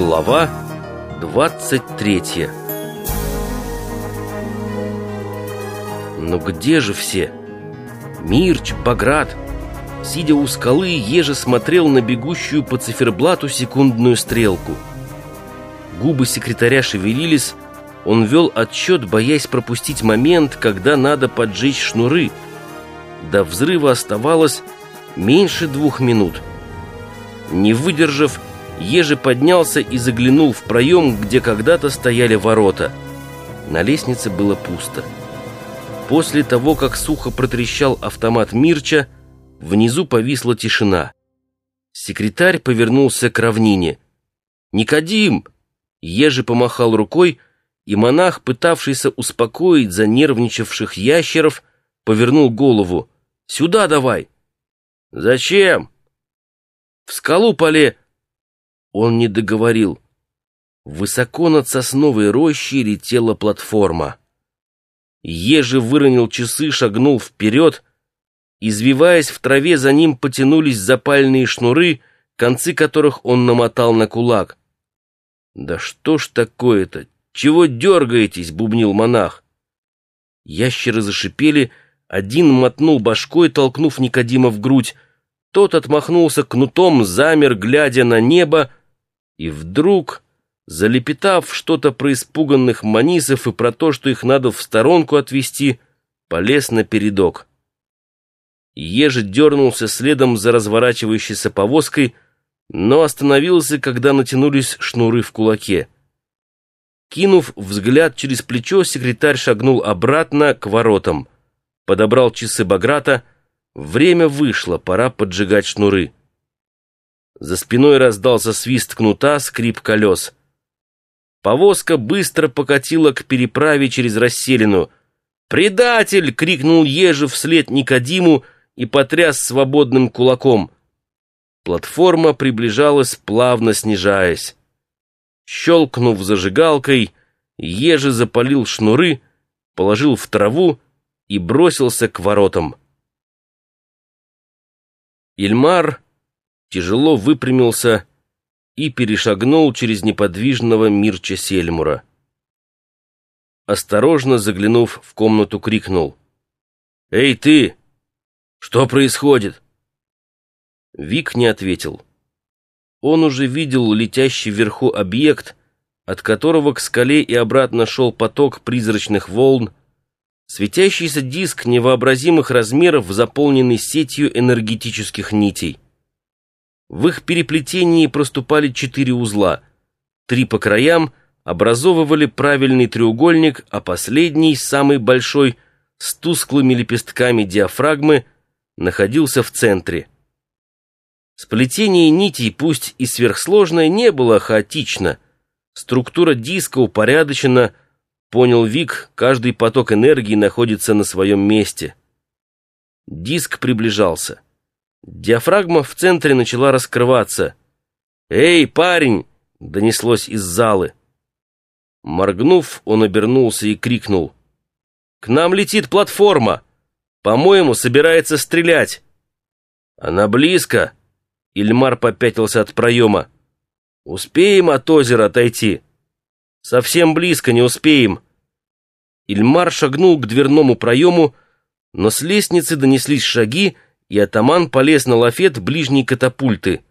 Глава 23 Но где же все? Мирч, Баграт. Сидя у скалы, еже смотрел на бегущую по циферблату секундную стрелку. Губы секретаря шевелились, он вел отсчет, боясь пропустить момент, когда надо поджечь шнуры. До взрыва оставалось меньше двух минут. Не выдержав, Ежи поднялся и заглянул в проем, где когда-то стояли ворота. На лестнице было пусто. После того, как сухо протрещал автомат Мирча, внизу повисла тишина. Секретарь повернулся к равнине. «Никодим!» Ежи помахал рукой, и монах, пытавшийся успокоить занервничавших ящеров, повернул голову. «Сюда давай!» «Зачем?» «В скалу поле...» Он не договорил. Высоко над сосновой рощей летела платформа. Ежи выронил часы, шагнул вперед. Извиваясь в траве, за ним потянулись запальные шнуры, концы которых он намотал на кулак. «Да что ж такое-то? Чего дергаетесь?» — бубнил монах. Ящеры зашипели, один мотнул башкой, толкнув Никодима в грудь. Тот отмахнулся кнутом, замер, глядя на небо, и вдруг, залепетав что-то про испуганных манисов и про то, что их надо в сторонку отвести, полез на передок. Ежи дернулся следом за разворачивающейся повозкой, но остановился, когда натянулись шнуры в кулаке. Кинув взгляд через плечо, секретарь шагнул обратно к воротам. Подобрал часы Баграта. Время вышло, пора поджигать шнуры. За спиной раздался свист кнута, скрип колес. Повозка быстро покатила к переправе через расселину. «Предатель!» — крикнул Ежи вслед Никодиму и потряс свободным кулаком. Платформа приближалась, плавно снижаясь. Щелкнув зажигалкой, Ежи запалил шнуры, положил в траву и бросился к воротам. Ильмар тяжело выпрямился и перешагнул через неподвижного Мирча Сельмура. Осторожно заглянув в комнату, крикнул. «Эй, ты! Что происходит?» Вик не ответил. Он уже видел летящий вверху объект, от которого к скале и обратно шел поток призрачных волн, светящийся диск невообразимых размеров, заполненный сетью энергетических нитей. В их переплетении проступали четыре узла. Три по краям образовывали правильный треугольник, а последний, самый большой, с тусклыми лепестками диафрагмы, находился в центре. Сплетение нитей, пусть и сверхсложное, не было хаотично. Структура диска упорядочена, понял Вик, каждый поток энергии находится на своем месте. Диск приближался. Диафрагма в центре начала раскрываться. «Эй, парень!» — донеслось из залы. Моргнув, он обернулся и крикнул. «К нам летит платформа! По-моему, собирается стрелять!» «Она близко!» Ильмар попятился от проема. «Успеем от озера отойти?» «Совсем близко, не успеем!» Ильмар шагнул к дверному проему, но с лестницы донеслись шаги, и атаман полез на лафет ближней катапульты.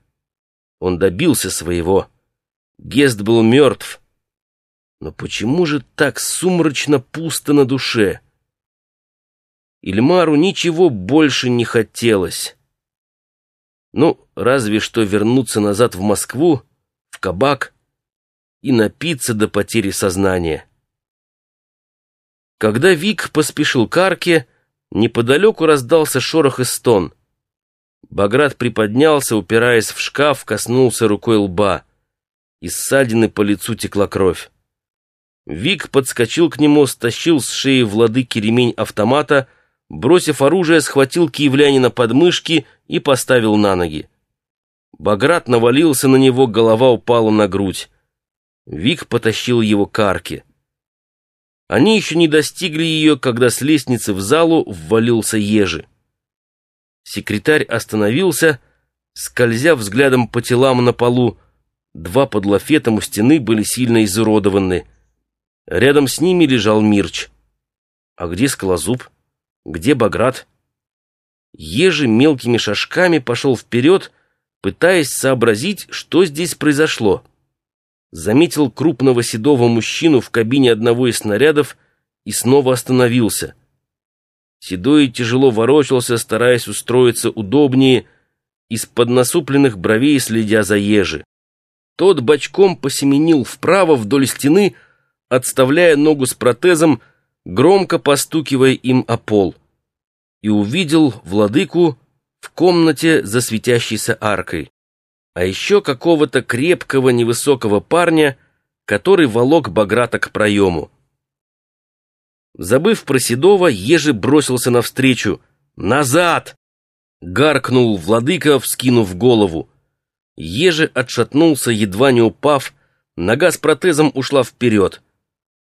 Он добился своего. Гест был мертв. Но почему же так сумрачно пусто на душе? Ильмару ничего больше не хотелось. Ну, разве что вернуться назад в Москву, в кабак и напиться до потери сознания. Когда Вик поспешил к арке, Неподалеку раздался шорох и стон. Баграт приподнялся, упираясь в шкаф, коснулся рукой лба. Из ссадины по лицу текла кровь. Вик подскочил к нему, стащил с шеи владыки ремень автомата, бросив оружие, схватил киевлянина под мышки и поставил на ноги. Баграт навалился на него, голова упала на грудь. Вик потащил его к арке. Они еще не достигли ее, когда с лестницы в залу ввалился ежи. Секретарь остановился, скользя взглядом по телам на полу, два под лафетом у стены были сильно изуродованы. Рядом с ними лежал Мирч. А где Скалозуб? Где Баграт? Ежи мелкими шажками пошел вперед, пытаясь сообразить, что здесь произошло. Заметил крупного седого мужчину в кабине одного из снарядов и снова остановился. Седой тяжело ворочался, стараясь устроиться удобнее, из-под насупленных бровей следя за ежи. Тот бочком посеменил вправо вдоль стены, отставляя ногу с протезом, громко постукивая им о пол, и увидел владыку в комнате за светящейся аркой, а еще какого-то крепкого невысокого парня, который волок Баграта к проему. Забыв про Седова, Ежи бросился навстречу. «Назад!» — гаркнул владыка, вскинув голову. Ежи отшатнулся, едва не упав, нога с протезом ушла вперед.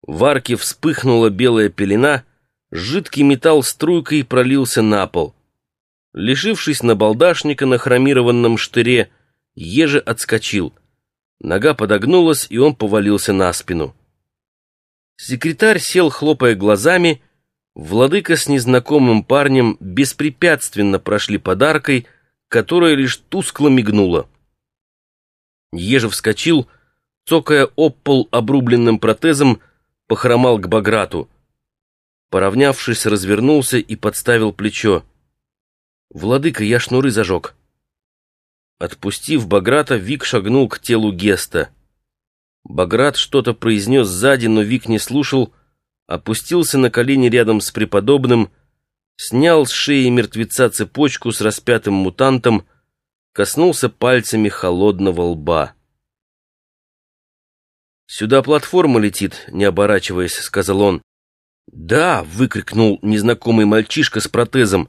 В арке вспыхнула белая пелена, жидкий металл струйкой пролился на пол. Лишившись набалдашника на хромированном штыре, Ежи отскочил. Нога подогнулась, и он повалился на спину. Секретарь сел, хлопая глазами. Владыка с незнакомым парнем беспрепятственно прошли подаркой, которая лишь тускло мигнула. Ежев вскочил, цокая об пол обрубленным протезом, похромал к Баграту. Поравнявшись, развернулся и подставил плечо. «Владыка, я шнуры зажег». Отпустив Баграта, Вик шагнул к телу Геста. Баграт что-то произнес сзади, но Вик не слушал, опустился на колени рядом с преподобным, снял с шеи мертвеца цепочку с распятым мутантом, коснулся пальцами холодного лба. «Сюда платформа летит», — не оборачиваясь, сказал он. «Да!» — выкрикнул незнакомый мальчишка с протезом.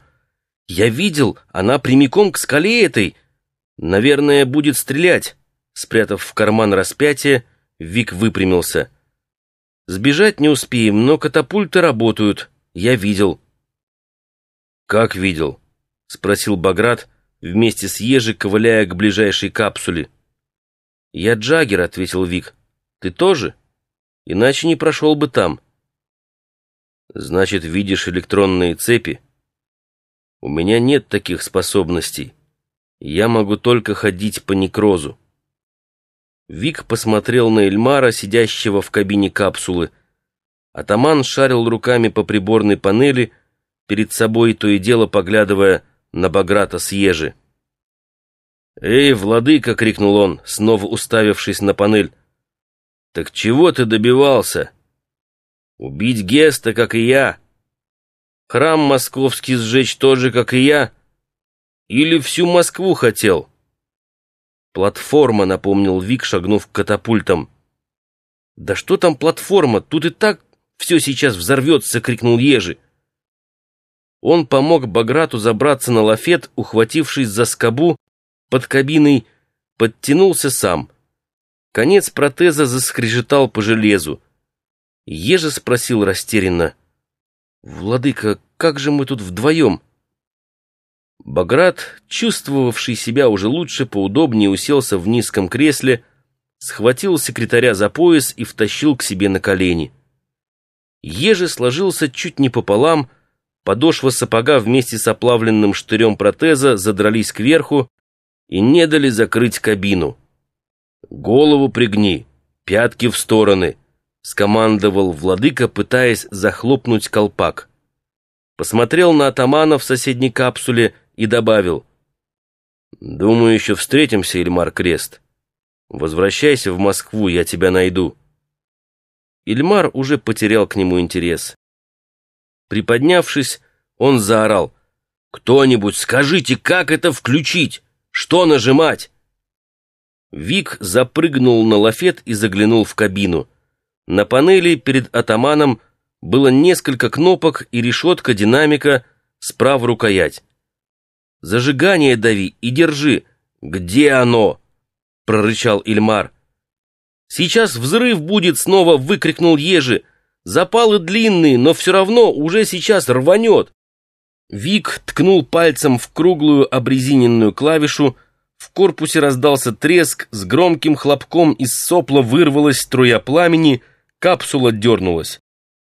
«Я видел, она прямиком к скале этой. Наверное, будет стрелять». Спрятав в карман распятие, Вик выпрямился. «Сбежать не успеем, но катапульты работают. Я видел». «Как видел?» — спросил Баграт, вместе с Ежи, ковыляя к ближайшей капсуле. «Я Джаггер», — ответил Вик. «Ты тоже? Иначе не прошел бы там». «Значит, видишь электронные цепи?» «У меня нет таких способностей. Я могу только ходить по некрозу». Вик посмотрел на Эльмара, сидящего в кабине капсулы. Атаман шарил руками по приборной панели, перед собой то и дело поглядывая на Баграта с ежи. «Эй, владыка!» — крикнул он, снова уставившись на панель. «Так чего ты добивался? Убить Геста, как и я? Храм московский сжечь тоже, как и я? Или всю Москву хотел?» «Платформа», — напомнил Вик, шагнув к катапультам. «Да что там платформа? Тут и так все сейчас взорвется!» — крикнул Ежи. Он помог Баграту забраться на лафет, ухватившись за скобу под кабиной, подтянулся сам. Конец протеза заскрежетал по железу. Ежи спросил растерянно. «Владыка, как же мы тут вдвоем?» Баграт, чувствовавший себя уже лучше, поудобнее уселся в низком кресле, схватил секретаря за пояс и втащил к себе на колени. Ежи сложился чуть не пополам, подошва сапога вместе с оплавленным штырем протеза задрались кверху и не дали закрыть кабину. «Голову пригни, пятки в стороны», — скомандовал владыка, пытаясь захлопнуть колпак. Посмотрел на атамана в соседней капсуле и добавил. «Думаю, еще встретимся, Ильмар Крест. Возвращайся в Москву, я тебя найду». Ильмар уже потерял к нему интерес. Приподнявшись, он заорал. «Кто-нибудь скажите, как это включить? Что нажимать?» Вик запрыгнул на лафет и заглянул в кабину. На панели перед атаманом было несколько кнопок и решетка динамика, справа рукоять. Зажигание дави и держи. Где оно? прорычал Ильмар. Сейчас взрыв будет, снова выкрикнул Ежи. Запалы длинные, но все равно уже сейчас рванет. Вик ткнул пальцем в круглую обрезиненную клавишу, В корпусе раздался треск, с громким хлопком из сопла вырвалась струя пламени, капсула дернулась.